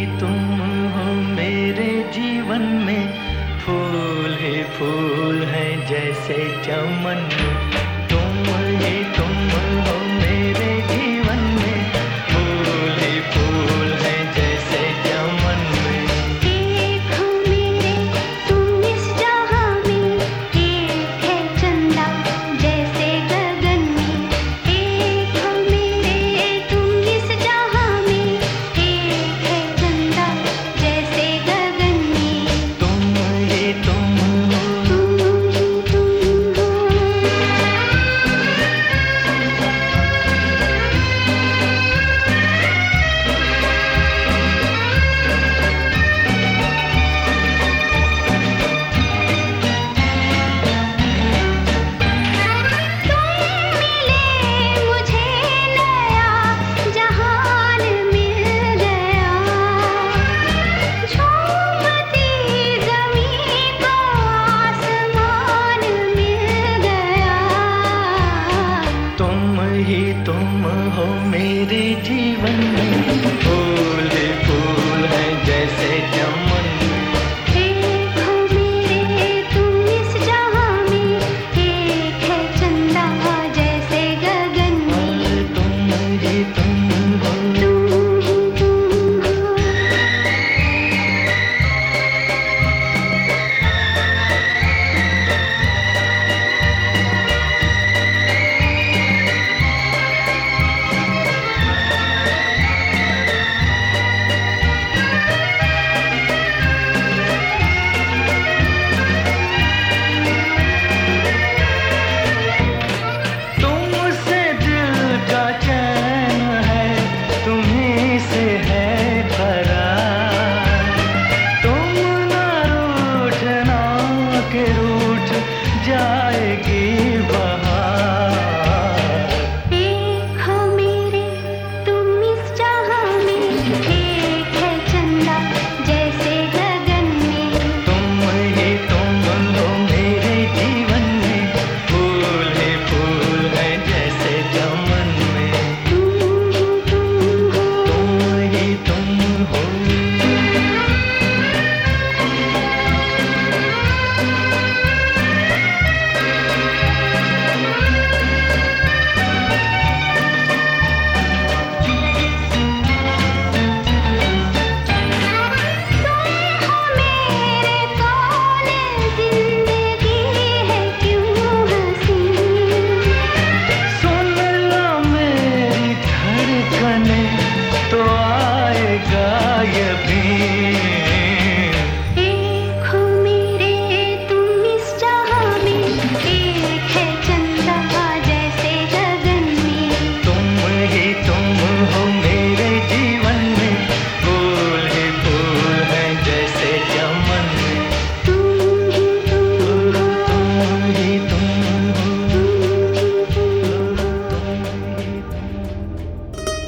तुम हो मेरे जीवन में फूल ही फूल है जैसे चमन। में hold me